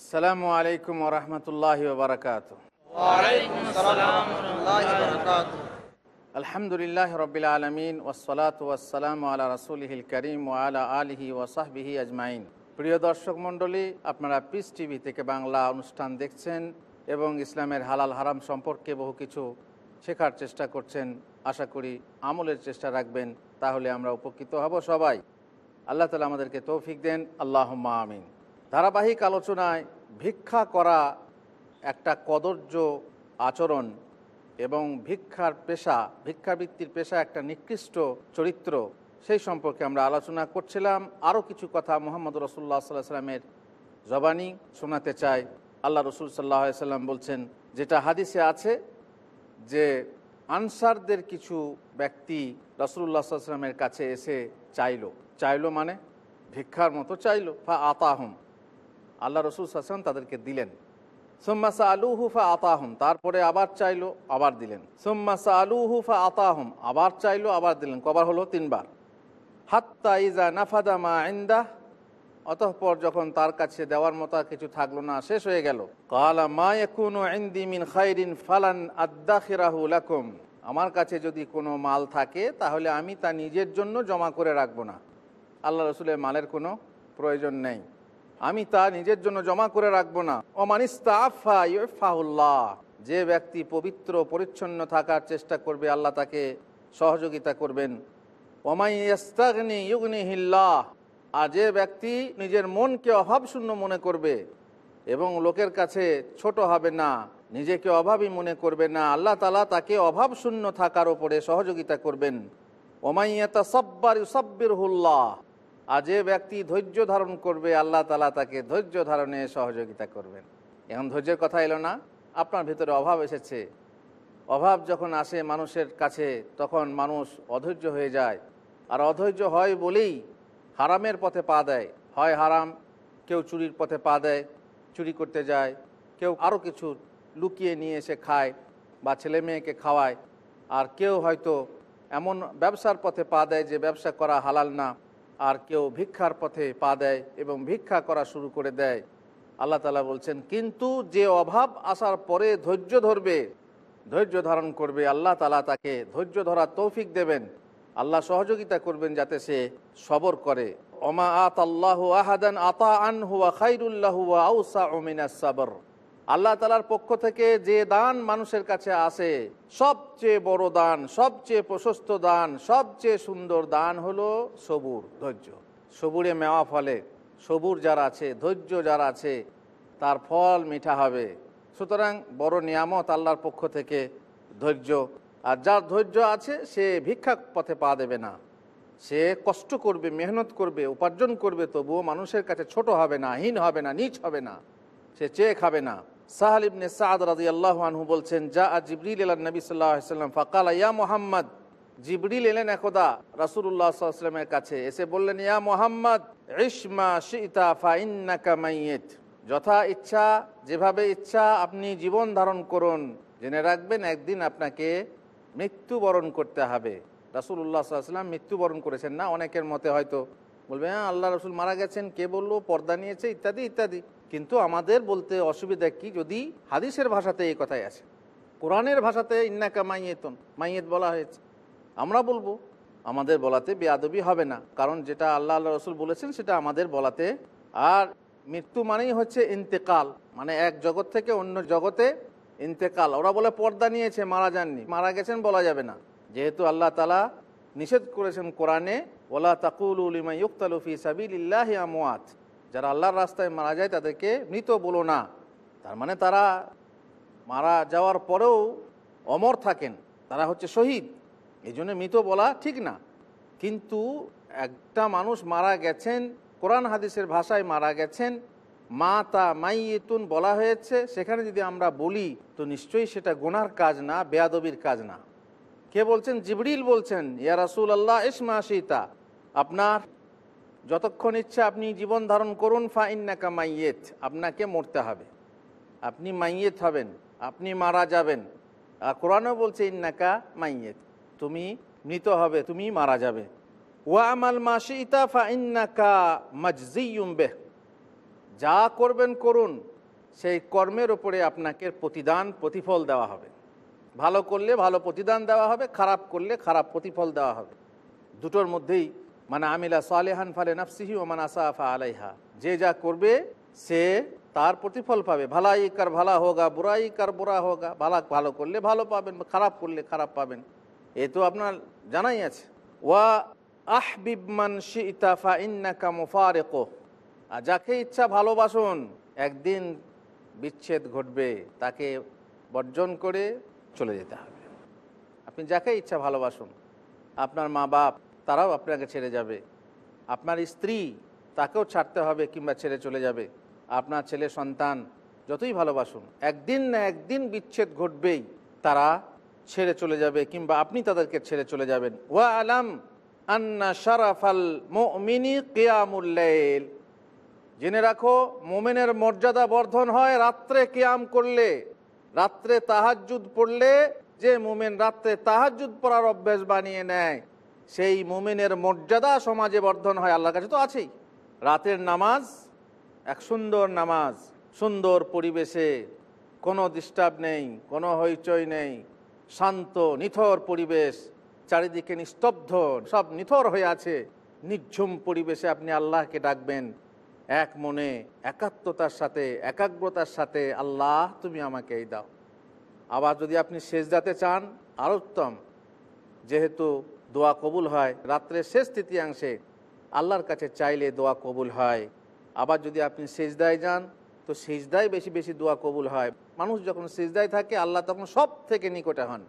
আসসালামু আলাইকুম ওরহমতুল্লাহ বারকাত আলহামদুলিল্লাহ রবিল আলমিন ওসলাত ওয়াসালাম আলা রসুলহিল করিম ও আলা আলিহি ওসাহবিহি আজমাইন। প্রিয় দর্শক মণ্ডলী আপনারা পিস টিভি থেকে বাংলা অনুষ্ঠান দেখছেন এবং ইসলামের হালাল হারাম সম্পর্কে বহু কিছু শেখার চেষ্টা করছেন। আশা করি আমলের চেষ্টা রাখবেন তাহলে আমরা উপকৃত হব সবাই। আল্লাহ তালা আমাদেরকে তৌফিক দেন। আল্লাহ আমিন। ধারাবাহিক আলোচনায় ভিক্ষা করা একটা কদর্য আচরণ এবং ভিক্ষার পেশা, ভিক্ষাবৃত্তির পেশা একটা নিকৃষ্ট চরিত্র, সেই সম্পর্কে আমরা আলোচনা করছিলাম। আরও কিছু কথা মোহাম্মদ রসুল্লাহ সাল্লাহ সাল্লামের জবানি শোনাতে চাই। আল্লাহ রসুল সাল্লাহ সাল্লাম বলছেন, যেটা হাদিসে আছে যে আনসারদের কিছু ব্যক্তি রসুল্লাহ সাল্লামের কাছে এসে চাইলো। চাইলো মানে ভিক্ষার মতো চাইলো। ফা আতাহম। আল্লাহ রসুল সাল্লাম তাদেরকে দিলেন। সোম্মাসা আলু হুফা আতাহম তারপরে আবার চাইলো, আবার দিলেন। সোম্মাসা আলুহু ফা আতাহম আবার চাইলো, আবার দিলেন। কবার হলো? তিনবার। হাত্তা ইজা নাফাদা মা আইন্দা অতঃপর যখন তার কাছে দেওয়ার মতো কিছু থাকল না, শেষ হয়ে গেল। কালা মা একুনো ইন্দি মিন খাইরিন ফালান আদাখিরাহু লাকুম, আমার কাছে যদি কোনো মাল থাকে, তাহলে আমি তা নিজের জন্য জমা করে রাখব না। আল্লাহ রসুলের মালের কোনো প্রয়োজন নেই। আমি তা নিজের জন্য জমা করে রাখব না। অমানিস্তাফাউল্লাহ যে ব্যক্তি পবিত্র পরিচ্ছন্ন থাকার চেষ্টা করবে, আল্লাহ তাকে সহযোগিতা করবেন। ওমাইস্তাগনি ইউগনি হিল্লাহ আর যে ব্যক্তি নিজের মনকে অভাবশূন্য মনে করবে এবং লোকের কাছে ছোট হবে না, নিজেকে অভাবী মনে করবে না, আল্লাহ তালা তাকে অভাবশূন্য থাকার ওপরে সহযোগিতা করবেন। ওমাইয়াতা সব্বার ইউসাব্বির হুল্লাহ আর যে ব্যক্তি ধৈর্য ধারণ করবে, আল্লাহ তালা তাকে ধৈর্য ধারণে সহযোগিতা করবেন। এখন ধৈর্যের কথা এলো না, আপনার ভিতরে অভাব এসেছে। অভাব যখন আসে মানুষের কাছে, তখন মানুষ অধৈর্য হয়ে যায়। আর অধৈর্য হয় বলেই হারামের পথে পা দেয়। হয় হারাম, কেউ চুরির পথে পা দেয়, চুরি করতে যায়, কেউ আরও কিছু লুকিয়ে নিয়ে এসে খায় বা ছেলে মেয়েকে খাওয়ায়। আর কেউ হয়তো এমন ব্যবসার পথে পা দেয় যে ব্যবসা করা হালাল না। আর কেউ ভিক্ষার পথে পা দেয় এবং ভিক্ষা করা শুরু করে দেয়। আল্লাহ তালা বলছেন, কিন্তু যে অভাব আসার পরে ধৈর্য ধরবে, ধৈর্য ধারণ করবে, আল্লাহ তালা তাকে ধৈর্য ধরার তৌফিক দেবেন। আল্লাহ সহযোগিতা করবেন যাতে সে সবর করে। অমা আত আল্লাহ আহাদান আতা আন হুয়া খাইরুল্লাহ আউসা ওমিনা সাবর। আল্লাহ তালার পক্ষ থেকে যে দান মানুষের কাছে আসে, সবচেয়ে বড় দান, সবচেয়ে প্রশস্ত দান, সবচেয়ে সুন্দর দান হলো সবুর, ধৈর্য। সবুরে মেওয়া ফলে, সবুর যারা আছে, ধৈর্য যারা আছে, তার ফল মিঠা হবে। সুতরাং বড় নিয়ামত আল্লাহর পক্ষ থেকে ধৈর্য। আর যার ধৈর্য আছে, সে ভিক্ষা পথে পা দেবে না। সে কষ্ট করবে, মেহনত করবে, উপার্জন করবে, তবুও মানুষের কাছে ছোট হবে না, হীন হবে না, নিচ হবে না। সে চেয়ে খাবে না। সাহাল ইবনে সাদ রাজি আনহু বলছেন যা জিবরিল এলান নবী সাল্লাম, ফাকাল, ইয়া মোহাম্মদ, জিবরিল এলেন একদা রাসুল্লাহ সাল্লামের কাছে। এসে বললেন, ইয়া মোহাম্মদ ইসমা শিতা, ফাইন্নাকা যথা ইচ্ছা, যেভাবে ইচ্ছা আপনি জীবন ধারণ করুন। জেনে রাখবেন, একদিন আপনাকে মৃত্যুবরণ করতে হবে। রাসুল্লাহ সাল্লাম মৃত্যুবরণ করেছেন না, অনেকের মতে হয়তো। বলবে হ্যাঁ আল্লাহ রসুল মারা গেছেন, কে বলল? পর্দা নিয়েছে, ইত্যাদি ইত্যাদি। কিন্তু আমাদের বলতে অসুবিধা কি? যদি হাদিসের ভাষাতে এই কথাই আছে। কোরআনের ভাষাতে ইন্নাকা মাইয়েতন, মাইয়েত বলা হয়েছে। আমরা বলব, আমাদের বলাতে বেয়াদবি হবে না। কারণ যেটা আল্লাহ আল্লাহ রসুল বলেছেন, সেটা আমাদের বলাতে আর মৃত্যু মানেই হচ্ছে ইন্তেকাল। মানে এক জগৎ থেকে অন্য জগতে ইন্তেকাল। ওরা বলে, পর্দা নিয়েছে, মারা যাননি। মারা গেছেন বলা যাবে না। যেহেতু আল্লাহ তালা নিষেধ করেছেন কোরআনে ওলা তাকুল উলিমা ইউক্তালুফি সাবিল্লাহ আমওয়াত। যারা আল্লাহর রাস্তায় মারা যায় তাদেরকে মৃত বলো না। তার মানে তারা মারা যাওয়ার পরেও অমর থাকেন, তারা হচ্ছে শহীদ। এই জন্য মৃত বলা ঠিক না। কিন্তু একটা মানুষ মারা গেছেন, কোরআন হাদিসের ভাষায় মারা গেছেন মা তা মাই মাইয়েতুন বলা হয়েছে। সেখানে যদি আমরা বলি, তো নিশ্চয়ই সেটা গোনার কাজ না, বেয়াদবির কাজ না। কে বলছেন? জিবরিল বলছেন, ইয়া রাসুল আল্লাহ ইসমা সীতা আপনার যতক্ষণ ইচ্ছা আপনি জীবন ধারণ করুন ফা ইন্নাকা মাইয়েত, আপনাকে মরতে হবে। আপনি মাইয়েত হবেন, আপনি মারা যাবেন। আর কোরআনও বলছে, ইন্নাকা মাইয়েত, তুমি মৃত হবে, তুমি মারা যাবে। ওয়া আমাল মাসিতা ফা ইন্নাকা মজজিউম বেহ। যা করবেন করুন, সেই কর্মের উপরে আপনাকে প্রতিদান, প্রতিফল দেওয়া হবে। ভালো করলে ভালো প্রতিদান দেওয়া হবে, খারাপ করলে খারাপ প্রতিফল দেওয়া হবে। দুটোর মধ্যেই মানে আমিলা সালেহান ফালে নাফসিহি ও মান আসাফা আলাইহা। যে যা করবে, সে তার প্রতিফল পাবে। ভালাই কার ভালা হোগা বুড়াই কার বুড়া হোগা। ভালা, ভালো করলে ভালো পাবেন, খারাপ করলে খারাপ পাবেন। এ তো আপনার জানাই আছে। ওয়া আহবিবমান শিতা ফা ইন্নাকা মুফারেকো। আর যাকে ইচ্ছা ভালোবাসুন, একদিন বিচ্ছেদ ঘটবে, তাকে বর্জন করে চলে যেতে হবে। আপনি যাকে ইচ্ছা ভালোবাসুন, আপনার মা বাপ তারাও আপনাকে ছেড়ে যাবে। আপনার স্ত্রী তাকেও ছাড়তে হবে কিংবা ছেড়ে চলে যাবে। আপনার ছেলে সন্তান, যতই ভালোবাসুন, একদিন না একদিন বিচ্ছেদ ঘটবেই। তারা ছেড়ে চলে যাবে কিংবা আপনি তাদেরকে ছেড়ে চলে যাবেন। ওয়া আলাম আন্না শারাফাল মুমিনি কিয়ামুল্লাইল জেনে রাখো, মোমেনের মর্যাদা বর্ধন হয় রাত্রে কেয়াম করলে। রাত্রে তাহাজ্জুদ পড়লে যে মোমেন রাত্রে তাহাজ্জুদ পড়ার অভ্যাস বানিয়ে নেয়। সেই মোমেনের মর্যাদা সমাজে বর্ধন হয় আল্লাহর কাছে তো আছেই। রাতের নামাজ, এক সুন্দর নামাজ, সুন্দর পরিবেশে, কোনো ডিস্টার্ব নেই, কোনো হইচই নেই, শান্ত, নিথর পরিবেশ, চারিদিকে নিস্তব্ধ, সব নিথর হয়ে আছে। নির্ঝুম পরিবেশে আপনি আল্লাহকে ডাকবেন। এক মনে, একাত্মতার সাথে, একাগ্রতার সাথে, আল্লাহ, তুমি আমাকে এই দাও। আবার যদি আপনি সেজদাতে চান, আর উত্তম। যেহেতু দোয়া কবুল হয়। রাত্রের শেষ তৃতীয়াংশে আল্লাহর কাছে চাইলে দোয়া কবুল হয়। আবার যদি আপনি সেজদায় যান, তো সেজদায় বেশি বেশি দোয়া কবুল হয়। মানুষ যখন সেজদায় থাকে, আল্লাহ তখন সব থেকে নিকটে হন।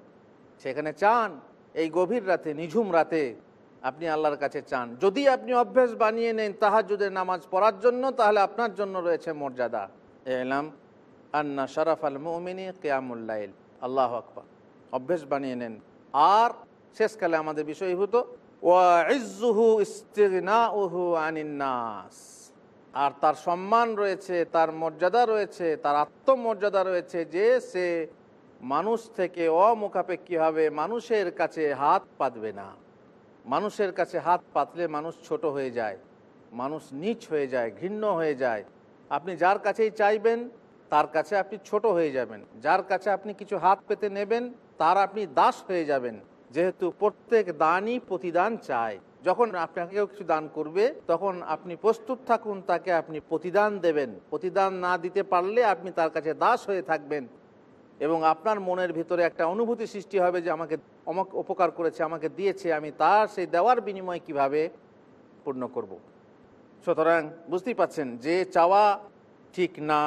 সেখানে চান, এই গভীর রাতে, নিঝুম রাতে আপনি আল্লাহর কাছে চান। যদি আপনি অভ্যেস বানিয়ে নেন তাহাজুদের নামাজ পড়ার জন্য, তাহলে আপনার জন্য রয়েছে মর্যাদা। এলাম, আন্না শরাফ আল মমিনী কেয়ামুল্লাইল আল্লাহ আকবর। অভ্যেস বানিয়ে নেন। আর শেষকালে আমাদের বিষয়ভূত নাস আর তার সম্মান রয়েছে, তার মর্যাদা রয়েছে, তার আত্মমর্যাদা রয়েছে যে সে মানুষ থেকে অমুখাপেক্ষী হবে, মানুষের কাছে হাত পাতবে না। মানুষের কাছে হাত পাতলে মানুষ ছোট হয়ে যায়, মানুষ নিচ হয়ে যায়, ঘৃণ্য হয়ে যায়। আপনি যার কাছেই চাইবেন, তার কাছে আপনি ছোট হয়ে যাবেন। যার কাছে আপনি কিছু হাত পেতে নেবেন, তার আপনি দাস হয়ে যাবেন। যেহেতু প্রত্যেক দানই প্রতিদান চায়। যখন আপনাকে কেউ কিছু দান করবে, তখন আপনি প্রস্তুত থাকুন, তাকে আপনি প্রতিদান দেবেন। প্রতিদান না দিতে পারলে আপনি তার কাছে দাস হয়ে থাকবেন এবং আপনার মনের ভিতরে একটা অনুভূতি সৃষ্টি হবে যে আমাকে আমাকে উপকার করেছে, আমাকে দিয়েছে, আমি তার সেই দেওয়ার বিনিময় কীভাবে পূর্ণ করব। সুতরাং বুঝতেই পাচ্ছেন যে চাওয়া ঠিক না,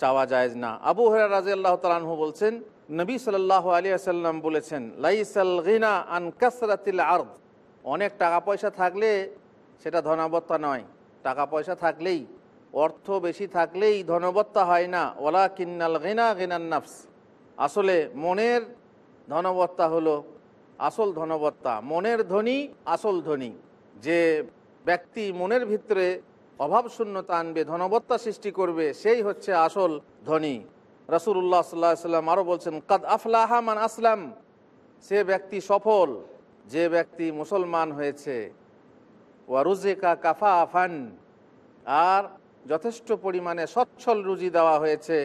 চাওয়া জায়েজ না। আবু হরা রাজি আল্লাহ তালু বলছেন নবী সাল্লাহ আলী আসাল্লাম বলেছেন, লাইসাল গিনা আন কাসরাতিল আর্দ। অনেক টাকা পয়সা থাকলে সেটা ধনাবত্তা নয়। টাকা পয়সা থাকলেই, অর্থ বেশি থাকলেই ধনবত্তা হয় না। ওলা কিন্নাল গিনা গিনান নাফস। আসলে মনের ধনবত্তা হলো আসল ধনবত্তা মনের ধনী আসল ধনী। যে ব্যক্তি মনের ভিতরে অভাব শূন্যতা আনবে ধনবত্তা সৃষ্টি করবে, সেই হচ্ছে আসল ধনী। রসুল্লাহ সাল্লাহ সাল্লাম আরও বলছেন, কাদ আফলাহা মান আসলাম। সে ব্যক্তি সফল, যে ব্যক্তি মুসলমান হয়েছে। ওয়া ওয়ারুজেকা কাফা আফান আর যথেষ্ট পরিমাণে সচ্ছল রুজি দেওয়া হয়েছে।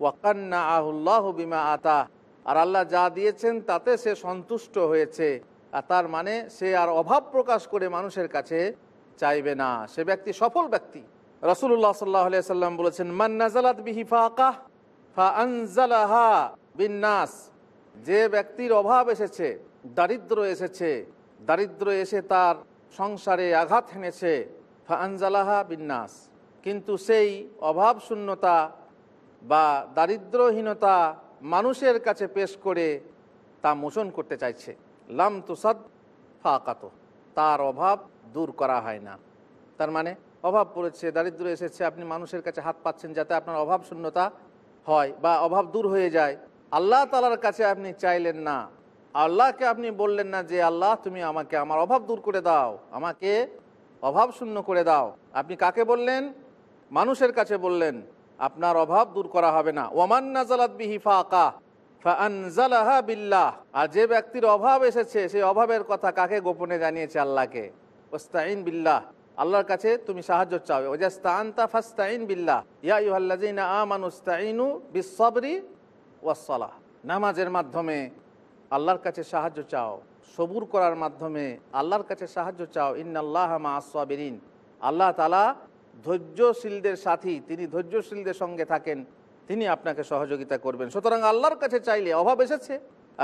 ওয়াকান্না আহুল্লাহ বিমা আতা, আর আল্লাহ যা দিয়েছেন তাতে সে সন্তুষ্ট হয়েছে। আর তার মানে সে আর অভাব প্রকাশ করে মানুষের কাছে চাইবে না। সে ব্যক্তি সফল ব্যক্তি। রসুল্লাহ সাল্লাহ সাল্লাম বলেছেন, মান নাজালাত বিহি ফাকাহ ফা বিন্যাস যে ব্যক্তির অভাব এসেছে, দারিদ্র এসেছে, দারিদ্র এসে তার সংসারে আঘাত হেনেছে ফানজালাহা বিন্যাস কিন্তু সেই অভাব শূন্যতা বা দারিদ্রহীনতা মানুষের কাছে পেশ করে তা মোচন করতে চাইছে। লাম তুসাদ ফাকাত। তার অভাব দূর করা হয় না। তার মানে অভাব পড়েছে, দারিদ্র এসেছে, আপনি মানুষের কাছে হাত পাচ্ছেন যাতে আপনার অভাব শূন্যতা হয় বা অভাব দূর হয়ে যায়, আল্লাহ তালার কাছে আপনি চাইলেন না। আল্লাহকে আপনি বললেন না যে, আল্লাহ, তুমি আমাকে আমার অভাব দূর করে দাও, আমাকে অভাব শূন্য করে দাও। আপনি কাকে বললেন? মানুষের কাছে বললেন, আপনার অভাব দূর করা হবে না। ওমান নাজালাত বিহি ফাকা ফানজালাহা বিল্লাহ। আর যে ব্যক্তির অভাব এসেছে সেই অভাবের কথা কাকে গোপনে জানিয়েছে আল্লাহকে? ওস্তাইন বিল্লাহ। আল্লাহর কাছে তুমি সাহায্য চাও। ওজাস্তান্তা ফাস্তাইন বিল্লাহ। ইয়া ইউহাল্লাযিনা আমানুস্তাইনু বিসসাবরি ওয়াসসালাহ। নামাজের মাধ্যমে আল্লাহর কাছে সাহায্য চাও। সবুর করার মাধ্যমে আল্লাহর কাছে সাহায্য চাও। ইন্নাল্লাহ মা আসবিরিন আল্লাহ তালা ধৈর্যশীলদের সাথী, তিনি ধৈর্যশীলদের সঙ্গে থাকেন, তিনি আপনাকে সহযোগিতা করবেন। সুতরাং আল্লাহর কাছে চাইলে অভাব এসেছে।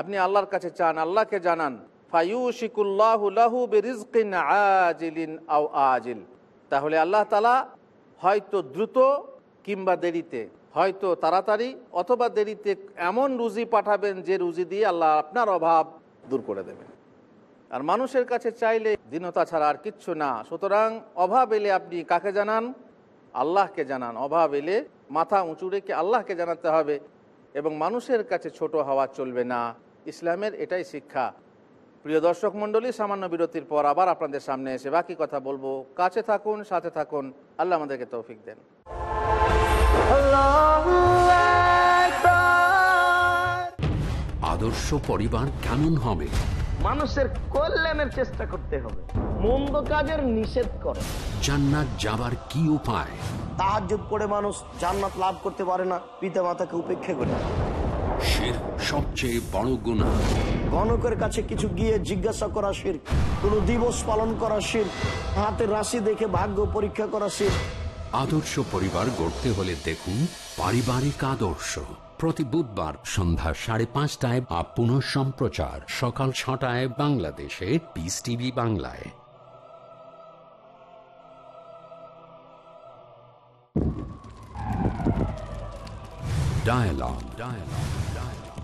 আপনি আল্লাহর কাছে চান, আল্লাহকে জানান। ফায়ুশিকুল্লাহু বেরিজকিন আজিলিন আও আজিল। তাহলে আল্লাহ তালা হয়তো দ্রুত কিংবা দেরিতে, হয়তো তাড়াতাড়ি অথবা দেরিতে এমন রুজি পাঠাবেন যে রুজি দিয়ে আল্লাহ আপনার অভাব দূর করে দেবেন। আর মানুষের কাছে চাইলে দীনতা ছাড়া আর কিচ্ছু না। সুতরাং অভাব এলে আপনি কাকে জানান? আল্লাহকে জানান। অভাব এলে মাথা উঁচু রেখে আল্লাহকে জানাতে হবে এবং মানুষের কাছে ছোট হওয়া চলবে না। ইসলামের এটাই শিক্ষা। প্রিয় দর্শক মণ্ডলী সামান্য বিরতির পর আবার আপনাদের সামনে এসে বাকি কথা বলব। কাছে থাকুন সাথে থাকুন। আল্লাহ আমাদেরকে তৌফিক দেন। আদর্শ পরিবার কেমন হবে? মানুষের কল্যাণের চেষ্টা করতে হবে। মন্দ কাজের নিষেধ করে। জান্নাত যাবার কি উপায়? তাহাজ্জুদ করে মানুষ জান্নাত লাভ করতে পারে না পিতা মাতাকে উপেক্ষা করে। শির সবচেয়ে বড় গুণা গণকের কাছে কিছু গিয়ে জিজ্ঞাসা করা শির কোন দিবস পালন করা শির হাতের রাশি দেখে ভাগ্য পরীক্ষা করা শির আদর্শ পরিবার গড়তে হলে দেখুন পারিবারিক আদর্শ প্রতি বুধবার সন্ধ্যা সাড়ে পাঁচটায় আপ পুনঃ সম্প্রচার সকাল ছটায় বাংলাদেশে পিস টিভি বাংলায় Dialogue. Dialogue.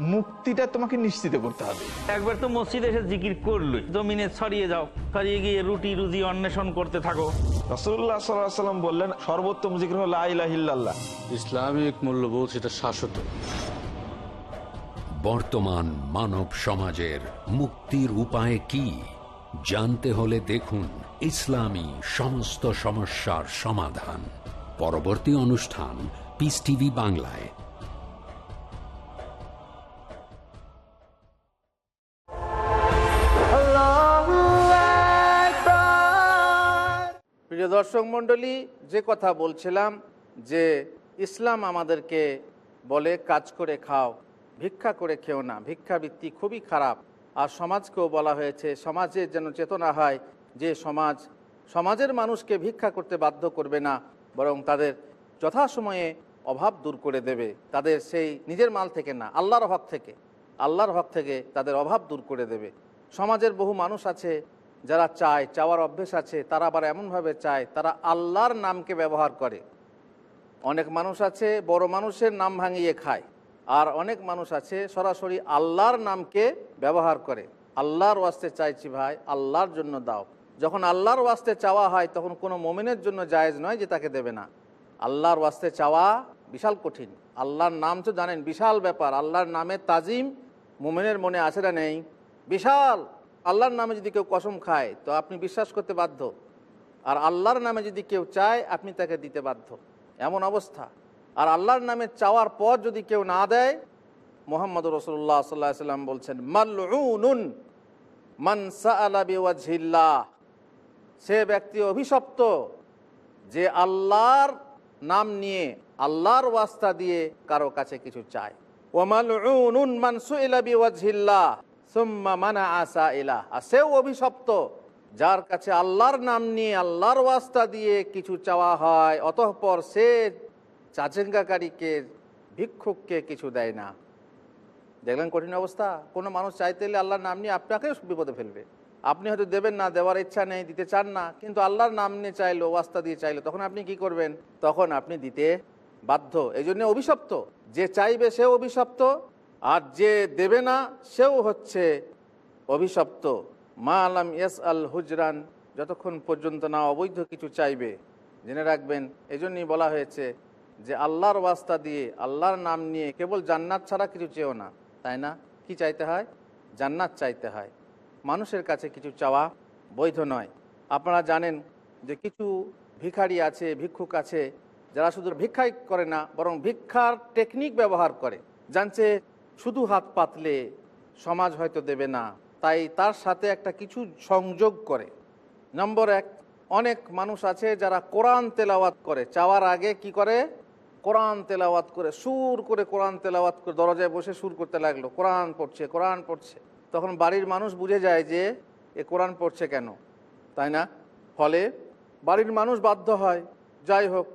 মুক্তিটা তোমাকে নিশ্চিত করতে হবে। একবার তো মসজিদে এসে জিকির করলই। জমিনে ছড়িয়ে যাও ছড়িয়ে গিয়ে রুটি রুজি অন্বেষণ করতে থাকো। রসুল্লাহ সাল্লাম বললেন সর্বোত্তম জিকির হল আইলাহিল্লাহ ইসলামিক মূল্যবোধ সেটা শাশ্বত। বর্তমান মানব সমাজের মুক্তির উপায় কি? জানতে হলে দেখুন ইসলামী সমস্ত সমস্যার সমাধান। পরবর্তী অনুষ্ঠান পিস টিভি বাংলায়। দর্শক মণ্ডলী, যে কথা বলছিলাম যে ইসলাম আমাদেরকে বলে, কাজ করে খাও, ভিক্ষা করে খেও না, ভিক্ষাবৃত্তি খুবই খারাপ। আর সমাজকেও বলা হয়েছে, সমাজে যেন চেতনা হয়, যে সমাজ, সমাজের মানুষকে ভিক্ষা করতে বাধ্য করবে না, বরং তাদের যথাসময়ে অভাব দূর করে দেবে। তাদের সেই নিজের মাল থেকে না, আল্লাহর হক থেকে, আল্লাহর হক থেকে তাদের অভাব দূর করে দেবে। সমাজের বহু মানুষ আছে যারা চায়, চাওয়ার অভ্যেস আছে, তারা আবার এমনভাবে চায়, তারা আল্লাহর নামকে ব্যবহার করে। অনেক মানুষ আছে, বড় মানুষের নাম ভাঙিয়ে খায়, আর অনেক মানুষ আছে, সরাসরি আল্লাহর নামকে ব্যবহার করে। আল্লাহর ওয়াস্তে চাইছি ভাই, আল্লাহর জন্য দাও। যখন আল্লাহর ওয়াস্তে চাওয়া হয়, তখন কোনো মোমেনের জন্য জায়েজ নয় যে তাকে দেবে না। আল্লাহর ওয়াস্তে চাওয়া বিশাল কঠিন। আল্লাহর নাম তো জানেন, বিশাল ব্যাপার। আল্লাহর নামে তাজিম মোমেনের মনে আছে না নেই। বিশাল! আল্লাহর নামে যদি কেউ কসম খায়, তো আপনি বিশ্বাস করতে বাধ্য। আর আল্লাহর নামে যদি কেউ চায়, আপনি তাকে দিতে বাধ্য। এমন অবস্থা। আর আল্লাহর নামে চাওয়ার পর যদি কেউ না দেয় মোহাম্মদ রসুল্লাহ সাল্লাহ সাল্লাম বলছেন মাল্লুন মানসা সে ব্যক্তি অভিশপ্ত যে আল্লাহর নাম নিয়ে, আল্লাহর ওয়াস্তা দিয়ে কারও কাছে কিছু চায়। ওমালউন মানসুইলা বিওয়াজহিল্লাহ। সুম্মা মানা সেও অভিশপ্ত, যার কাছে আল্লাহর নাম নিয়ে, আল্লাহর ওয়াস্তা দিয়ে কিছু চাওয়া হয়, অতঃপর সে চাচেঙ্গাকারীকে, ভিক্ষুককে কিছু দেয় না। দেখলেন কঠিন অবস্থা। কোনো মানুষ চাইতে এলে আল্লাহর নাম নিয়ে আপনাকেও বিপদে ফেলবে। আপনি হয়তো দেবেন না, দেওয়ার ইচ্ছা নেই, দিতে চান না, কিন্তু আল্লাহর নাম নিয়ে চাইলো, ওয়াস্তা দিয়ে চাইলো, তখন আপনি কি করবেন? তখন আপনি দিতে বাধ্য। এই জন্য অভিশপ্ত। যে চাইবে সেও অভিশপ্ত আর যে দেবে না, সেও হচ্ছে অভিশপ্ত। মা আলাম ইয়াস আল হুজরান, যতক্ষণ পর্যন্ত না অবৈধ কিছু চাইবে, জেনে রাখবেন এই জন্যই বলা হয়েছে যে আল্লাহর ওয়াস্তা দিয়ে আল্লাহর নাম নিয়ে কেবল জান্নাত ছাড়া কিছু চেয়েও না, তাই না? কি চাইতে হয়? জান্নাত চাইতে হয়। মানুষের কাছে কিছু চাওয়া বৈধ নয়। আপনারা জানেন যে কিছু ভিখারি আছে, ভিক্ষুক আছে, যারা শুধু ভিক্ষাই করে না, বরং ভিক্ষার টেকনিক ব্যবহার করে। জানছে শুধু হাত পাতলে সমাজ হয়তো দেবে না, তাই তার সাথে একটা কিছু সংযোগ করে। নম্বর এক, অনেক মানুষ আছে যারা কোরআন তেলাওয়াত করে। চাওয়ার আগে কি করে? কোরআন তেলাওয়াত করে, সুর করে কোরআন তেলাওয়াত করে, দরজায় বসে সুর করতে লাগল। কোরআন পড়ছে কোরআন পড়ছে। তখন বাড়ির মানুষ বুঝে যায় যে, এ কোরআন পড়ছে কেন? তাই না? ফলে বাড়ির মানুষ বাধ্য হয়। যাই হোক,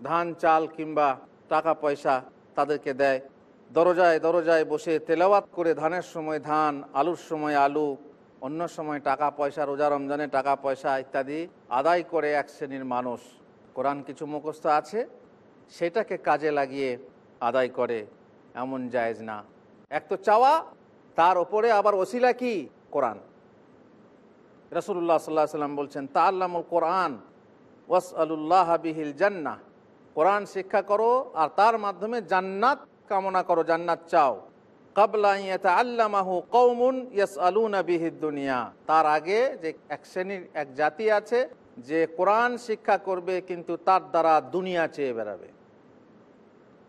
ধান, চাল কিংবা টাকা পয়সা তাদেরকে দেয়। দরজায় দরজায় বসে তেলাওয়াত করে ধানের সময় ধান, আলুর সময় আলু, অন্য সময় টাকা পয়সা, রোজা রমজানে টাকা পয়সা ইত্যাদি আদায় করে এক শ্রেণির মানুষ। কোরআন কিছু মুখস্থ আছে, সেটাকে কাজে লাগিয়ে আদায় করে, এমন জায়েজ না। এক তো চাওয়া, তার ওপরে আবার ওসিলা কি? কোরআন। রসুল্লাহ সাল্লাহ সাল্লাম বলছেন তা আল্লামুল কোরআন ওয়াস আলুল্লাহ বিহিল জান্না কোরআন শিক্ষা করো, আর তার মাধ্যমে জান্নাত কামনা করো, জান্নাত চাও। কাবলা আল্লামাহু কৌমুন ইয়াস দুনিয়া। তার আগে যে এক শ্রেণির এক জাতি আছে, যে কোরআন শিক্ষা করবে, কিন্তু তার দ্বারা দুনিয়া চেয়ে বেড়াবে।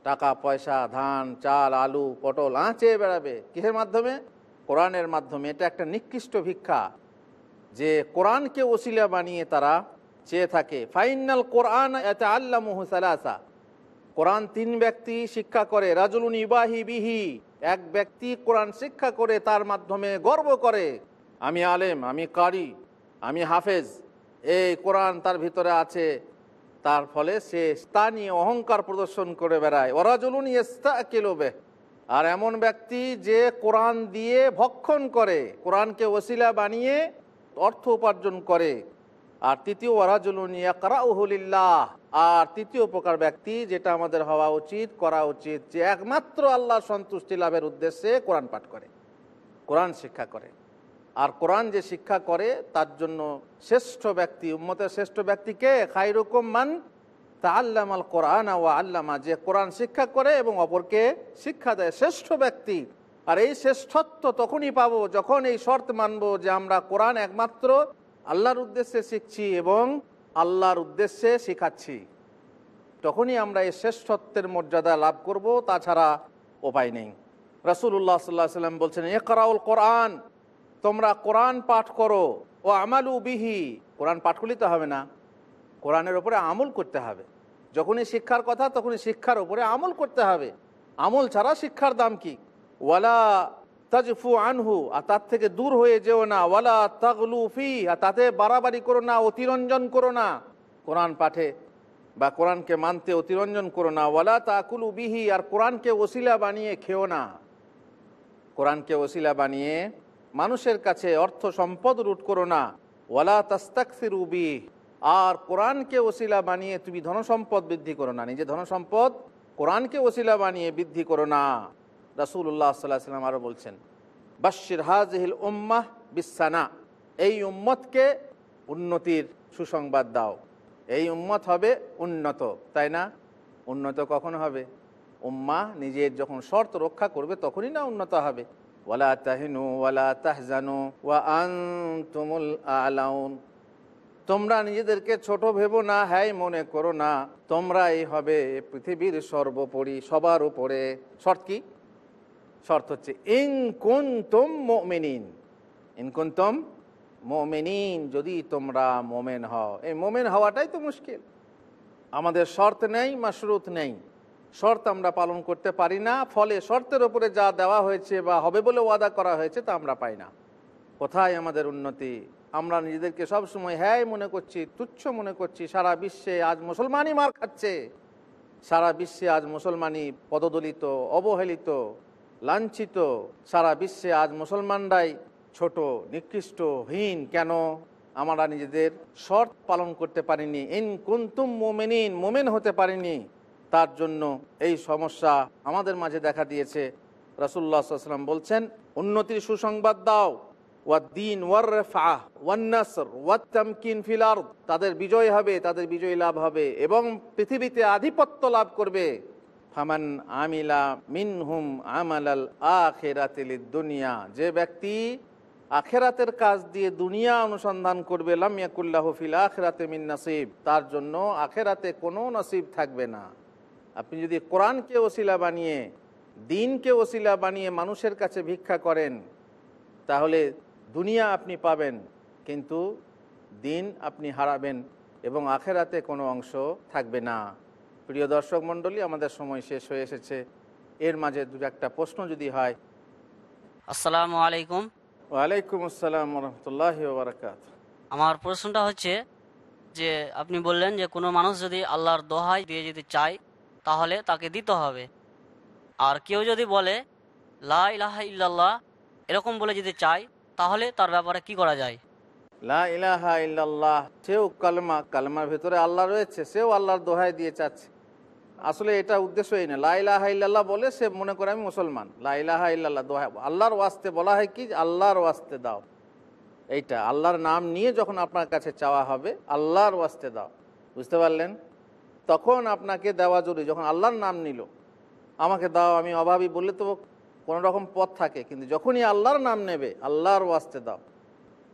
টাকা, পয়সা, ধান, চাল, আলু, পটল, আঁ চেয়ে বেড়াবে। কিসের মাধ্যমে? কোরআনের মাধ্যমে। এটা একটা নিকৃষ্ট ভিক্ষা। যে কোরআনকে ওসিলা বানিয়ে তারা চেয়ে থাকে। ফাইনাল কোরআন আল্লাহ সালাসা। কোরআন তিন ব্যক্তি শিক্ষা করে, রাজুলুন ইবাহি বিহি, এক ব্যক্তি কোরআন শিক্ষা করে তার মাধ্যমে গর্ব করে। আমি আলেম, আমি কারি, আমি হাফেজ, এই কোরআন তার ভিতরে আছে। তার ফলে সে স্থানীয় অহংকার প্রদর্শন করে বেড়ায়। ওরাজুলুন ইস্তা কেলোবে আর এমন ব্যক্তি যে কোরআন দিয়ে ভক্ষণ করে, কোরআনকে ওসিলা বানিয়ে অর্থ উপার্জন করে। আর তৃতীয়, ওরাজুলুন ইয়াকরাউহুলিল্লাহ আর তৃতীয় প্রকার ব্যক্তি যেটা আমাদের হওয়া উচিত, করা উচিত যে একমাত্র আল্লাহ সন্তুষ্টি লাভের উদ্দেশ্যে কোরআন পাঠ করে, কোরআন শিক্ষা করে। আর কোরআন যে শিক্ষা করে, তার জন্য শ্রেষ্ঠ ব্যক্তি, উম্মতের শ্রেষ্ঠ ব্যক্তিকে খাইরকম মান তা আল্লামাল কোরআন ও আল্লামা। যে কোরআন শিক্ষা করে এবং অপরকে শিক্ষা দেয়, শ্রেষ্ঠ ব্যক্তি। আর এই শ্রেষ্ঠত্ব তখনই পাবো যখন এই শর্ত মানব যে আমরা কোরআন একমাত্র আল্লাহর উদ্দেশ্যে শিখছি এবং আল্লাহর উদ্দেশ্যে শিখাচ্ছি। তখনই আমরা এই শ্রেষ্ঠত্বের মর্যাদা লাভ করব, তাছাড়া উপায় নেই। রসুল্লাহ সাল্লাহ সাল্লাম বলছেন একরাউল কোরআন, তোমরা কোরআন পাঠ করো, ও আমালু বিহি। কোরআন পাঠ করলে তো হবে না। কোরআনের ওপরে আমল করতে হবে। যখনই শিক্ষার কথা, তখনই শিক্ষার ওপরে আমল করতে হবে। আমল ছাড়া শিক্ষার দাম কি? ওয়ালা তাজফু আনহু, আর তার থেকে দূর হয়ে যেও না। ওয়ালা তাগলু ফি, আর তাতে বাড়াবাড়ি করো না, অতিরঞ্জন করো না। কোরআন পাঠে বা কোরআনকে মানতে অতিরঞ্জন করো না। ওয়ালা তাকুলু বিহি, আর কোরআনকে ওসিলা বানিয়ে খেও না। কোরআনকে ওসিলা বানিয়ে মানুষের কাছে অর্থ সম্পদ রুট করো না। ওয়ালা তাস্তাকসির উবি আর কোরআনকে ওসিলা বানিয়ে তুমি ধনসম্পদ বৃদ্ধি করো না। নিজে ধনসম্পদ কোরআনকে ওসিলা বানিয়ে বৃদ্ধি করো না। রাসুল্লাহ সাল্লাহ সাল্লাম আরও বলছেন বাশির হাজহিল উম্মাহ বিসানা এই উম্মতকে উন্নতির সুসংবাদ দাও। এই উম্মত হবে উন্নত, তাই না? উন্নত কখন হবে? উম্মা নিজের যখন শর্ত রক্ষা করবে তখনই না উন্নত হবে। ওয়ালা তাহিনু ওয়ালা তাহজানু ওয়া আন তুমুল আলাউন তোমরা নিজেদেরকে ছোট ভেবো না হ্যাঁ মনে করো না। তোমরাই হবে পৃথিবীর সর্বোপরি, সবার উপরে শর্ত কি? শর্ত হচ্ছে, ইন কুনতুম মুমিনিন। ইন মুমিনিন, যদি তোমরা মোমেন হও। এই মোমেন হওয়াটাই তো মুশকিল। আমাদের শর্ত নেই, মাশরুত নেই। শর্ত আমরা পালন করতে পারি না, ফলে শর্তের ওপরে যা দেওয়া হয়েছে বা হবে বলে ওয়াদা করা হয়েছে তা আমরা পাই না। কোথায় আমাদের উন্নতি? আমরা নিজেদেরকে সব সময় হ্যাঁ মনে করছি, তুচ্ছ মনে করছি, সারা বিশ্বে আজ মুসলমানই মার খাচ্ছে। সারা বিশ্বে আজ মুসলমানই পদদলিত, অবহেলিত লাঞ্ছিত সারা বিশ্বে আজ মুসলমানরাই ছোট, নিকৃষ্ট, হীন কেন? আমরা নিজেদের শর্ত পালন করতে পারিনি। ইন কুন্তুম মোমেনিন, মোমেন হতে পারিনি। তার জন্য এই সমস্যা আমাদের মাঝে দেখা দিয়েছে। রাসুল্লাহ সাল্লাম বলছেন, উন্নতির সুসংবাদ দাও। ওয়াদ্দিন ওয়ারফা ওয়ান্নাসর ওয়াত্তামকিন ফিল আরদ। তাদের বিজয় হবে, তাদের বিজয় লাভ হবে এবং পৃথিবীতে আধিপত্য লাভ করবে। ফামান আমিলা মিনহুম আমালাল আখিরাতিল দুনিয়া যে ব্যক্তি আখেরাতের কাজ দিয়ে দুনিয়া অনুসন্ধান করবে লামিয়াকুল্লাহ ফিল আখেরাতে মিন নাসিব, তার জন্য আখেরাতে কোনো নসিব থাকবে না। আপনি যদি কোরআনকে ওসিলা বানিয়ে, দিনকে ওসিলা বানিয়ে মানুষের কাছে ভিক্ষা করেন, তাহলে দুনিয়া আপনি পাবেন, কিন্তু দিন আপনি হারাবেন এবং আখেরাতে কোনো অংশ থাকবে না। প্রিয় দর্শক মণ্ডলী আমাদের সময় শেষ হয়ে এসেছে। এর মাঝে দু একটা প্রশ্ন যদি হয়। আসসালামু আলাইকুম। ওয়ালাইকুম আসসালাম রহমতুল্লাহ বারকাত আমার প্রশ্নটা হচ্ছে যে আপনি বললেন যে কোনো মানুষ যদি আল্লাহর দোহাই দিয়ে যদি চায় তাহলে তাকে দিতে হবে। আর কেউ যদি বলে লা ইলাহা ইল্লাল্লাহ এরকম বলে যদি চায় তাহলে তার ব্যাপারে কি করা যায়? লা ইলাহা ইল্লাল্লাহ সেও কালমা কালমার ভেতরে আল্লাহ রয়েছে সেও আল্লাহর দোহাই দিয়ে চাচ্ছে। আসলে এটা উদ্দেশ্য এই না লা ইলাহা ইল্লাল্লাহ বলে সে মনে করে আমি মুসলমান। লা ইলাহা ইল্লাল্লাহ দোহাই আল্লাহর ওয়াস্তে বলা হয় কি? আল্লাহর ওয়াস্তে দাও। এইটা, আল্লাহর নাম নিয়ে যখন আপনার কাছে চাওয়া হবে, আল্লাহর ওয়াস্তে দাও। বুঝতে পারলেন? তখন আপনাকে দেওয়া জরুরি। যখন আল্লাহর নাম নিল, আমাকে দাও, আমি অভাবী বললে তো কোনো রকম পথ থাকে, কিন্তু যখনই আল্লাহর নাম নেবে, আল্লাহর ওয়াস্তে দাও।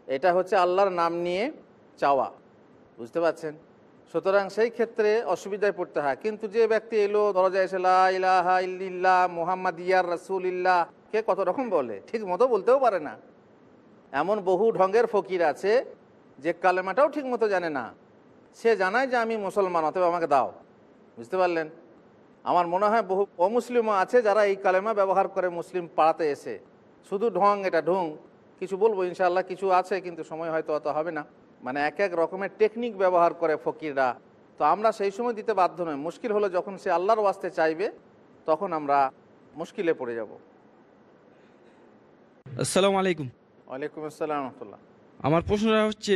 এটা হচ্ছে আল্লাহর নাম নিয়ে চাওয়া। বুঝতে পারছেন? সুতরাং সেই ক্ষেত্রে অসুবিধায় পড়তে হয়। কিন্তু যে ব্যক্তি এলো দরজায় এসে লা ইলাহা ইল্লিল্লাহ মুহাম্মদ ইয়ার কে কত রকম বলে, ঠিক মতো বলতেও পারে না। এমন বহু ঢঙ্গের ফকির আছে যে কালেমাটাও ঠিক মতো জানে না। সে জানায় যে আমি মুসলমান, অতএব আমাকে দাও। বুঝতে পারলেন? আমার মনে হয় বহু অমুসলিমও আছে যারা এই কালেমা ব্যবহার করে মুসলিম পাড়াতে এসে। শুধু ঢং, এটা ঢং, কিছু বলব ইনশাল্লাহ কিছু আছে, কিন্তু সময় হয়তো অত হবে না। মানে এক এক রকমের টেকনিক ব্যবহার করে ফকিররা। তো আমরা সেই সময় দিতে বাধ্য নয় মুশকিল হলো যখন সে আল্লাহর ওয়াস্তে চাইবে তখন আমরা মুশকিলে পড়ে যাব। আসসালামু আলাইকুম। ওয়ালাইকুম আসসালাম রহমতুল্লাহ। আমার প্রশ্নটা হচ্ছে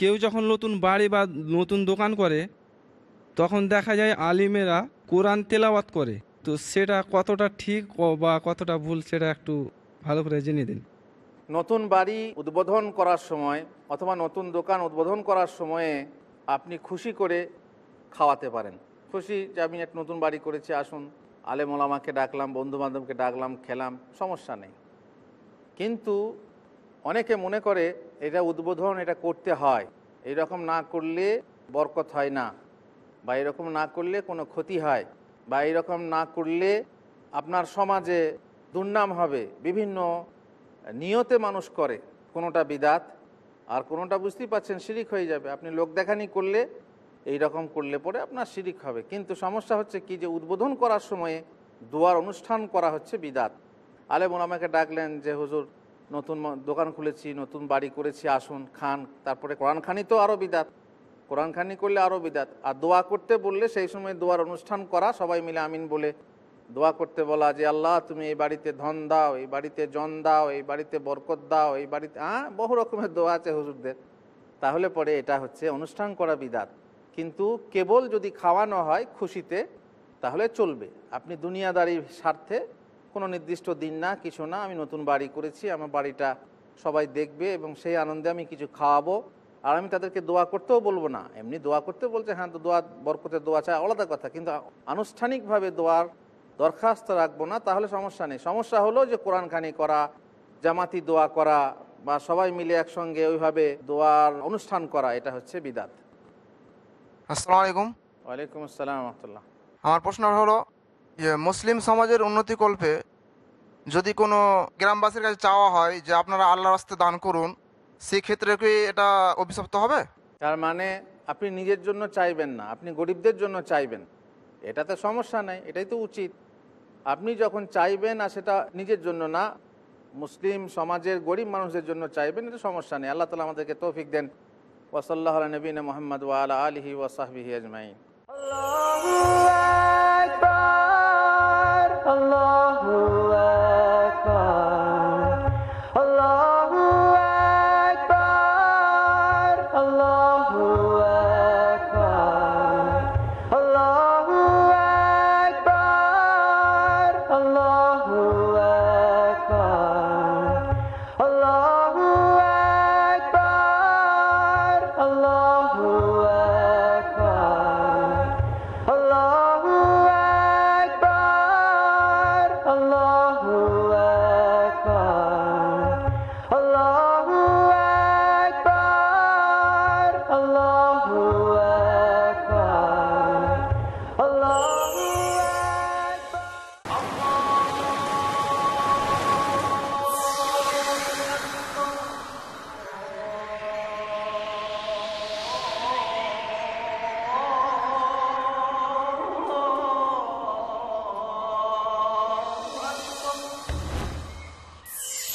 কেউ যখন নতুন বাড়ি বা নতুন দোকান করে তখন দেখা যায় আলিমেরা কোরআন তেলাওয়াত করে। তো সেটা কতটা ঠিক বা কতটা ভুল সেটা একটু ভালো করে জেনে দিন। নতুন বাড়ি উদ্বোধন করার সময় অথবা নতুন দোকান উদ্বোধন করার সময়ে আপনি খুশি করে খাওয়াতে পারেন। খুশি যে আমি এক নতুন বাড়ি করেছি, আসুন, আলেম ওলামাকে ডাকলাম বন্ধু বান্ধবকে ডাকলাম, খেলাম, সমস্যা নেই। কিন্তু অনেকে মনে করে এটা উদ্বোধন, এটা করতে হয়। এইরকম না করলে বরকত হয় না, বা এরকম না করলে কোনো ক্ষতি হয়, বা এরকম না করলে আপনার সমাজে দুর্নাম হবে, বিভিন্ন নিয়তে মানুষ করে, কোনোটা বিদাত, আর কোনোটা বুঝতেই পাচ্ছেন শিরিক হয়ে যাবে। আপনি লোক দেখানি করলে এই রকম করলে পরে আপনার শিরিক হবে। কিন্তু সমস্যা হচ্ছে কি যে উদ্বোধন করার সময়ে দোয়ার অনুষ্ঠান করা হচ্ছে বিদাত। আলেম আমাকে ডাকলেন যে, হুজুর, নতুন দোকান খুলেছি, নতুন বাড়ি করেছি, আসুন, খান, তারপরে কোরআন খানি তো আরও বিদাত। কোরআন খানি করলে আরও বিদাত। আর দোয়া করতে বললে সেই সময় দোয়ার অনুষ্ঠান করা সবাই মিলে আমিন বলে দোয়া করতে বলা যে, আল্লাহ, তুমি এই বাড়িতে ধন দাও, এই বাড়িতে জন দাও, এই বাড়িতে বরকত দাও, এই বাড়িতে হ্যাঁ বহু রকমের দোয়া আছে হুজুরদের। তাহলে পরে এটা হচ্ছে অনুষ্ঠান করা বিদাত। কিন্তু কেবল যদি খাওয়ানো হয় খুশিতে, তাহলে চলবে। আপনি দুনিয়াদারির স্বার্থে কোনো নির্দিষ্ট দিন না, কিছু না, আমি নতুন বাড়ি করেছি, আমার বাড়িটা সবাই দেখবে এবং সেই আনন্দে আমি কিছু খাওয়াবো। আর আমি তাদেরকে দোয়া করতেও বলব না। এমনি দোয়া করতে বলছে হ্যাঁ তো দোয়া, বরকতের দোয়া চাই আলাদা কথা। কিন্তু আনুষ্ঠানিকভাবে দোয়ার দরখাস্ত রাখব না তাহলে সমস্যা নেই। সমস্যা হলো যে কোরআন খানি করা জামাতি দোয়া করা বা সবাই মিলে একসঙ্গে ওইভাবে দোয়ার অনুষ্ঠান করা এটা হচ্ছে বিদাত। আসসালামু আলাইকুম। ওয়ালাইকুম আসসালাম রহমতুল্লাহ। আমার প্রশ্ন হলো যে মুসলিম সমাজের উন্নতি কল্পে যদি কোনো গ্রামবাসীর কাছে চাওয়া হয় যে আপনারা আল্লাহর রাস্তে দান করুন সেক্ষেত্রে কি এটা অভিশপ্ত হবে? তার মানে আপনি নিজের জন্য চাইবেন না আপনি গরিবদের জন্য চাইবেন। এটাতে সমস্যা নেই এটাই তো উচিত। আপনি যখন চাইবেন, আর সেটা নিজের জন্য না, মুসলিম সমাজের গরিব মানুষদের জন্য চাইবেন, এটা সমস্যা নেই। আল্লাহ তালা আমাদেরকে তৌফিক দেন। ওসল্লাহ নবীন মোহাম্মদ ওয়ালা আলহি ওয়াসাহবিহি আজমাইন। Allahu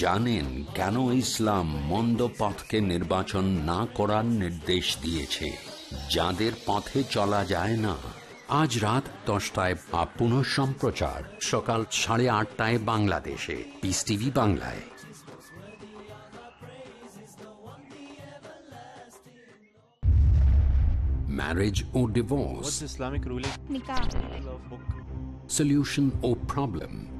জানেন কেন ইসলাম মন্দ পথকে নির্বাচন না করার নির্দেশ দিয়েছে। যাদের পথে চলা যায় না। আজ রাত দশটায় বা পুনঃ সম্প্রচার। সকাল সাড়ে আটটায় বাংলাদেশে। পিস টিভি বাংলায়। Marriage or divorce, What's Islamic ruling? solution or problem,